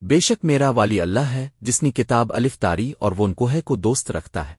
بے شک میرا والی اللہ ہے، جس نے کتاب الف تاری اور وہ ان کوہے کو دوست رکھتا ہے۔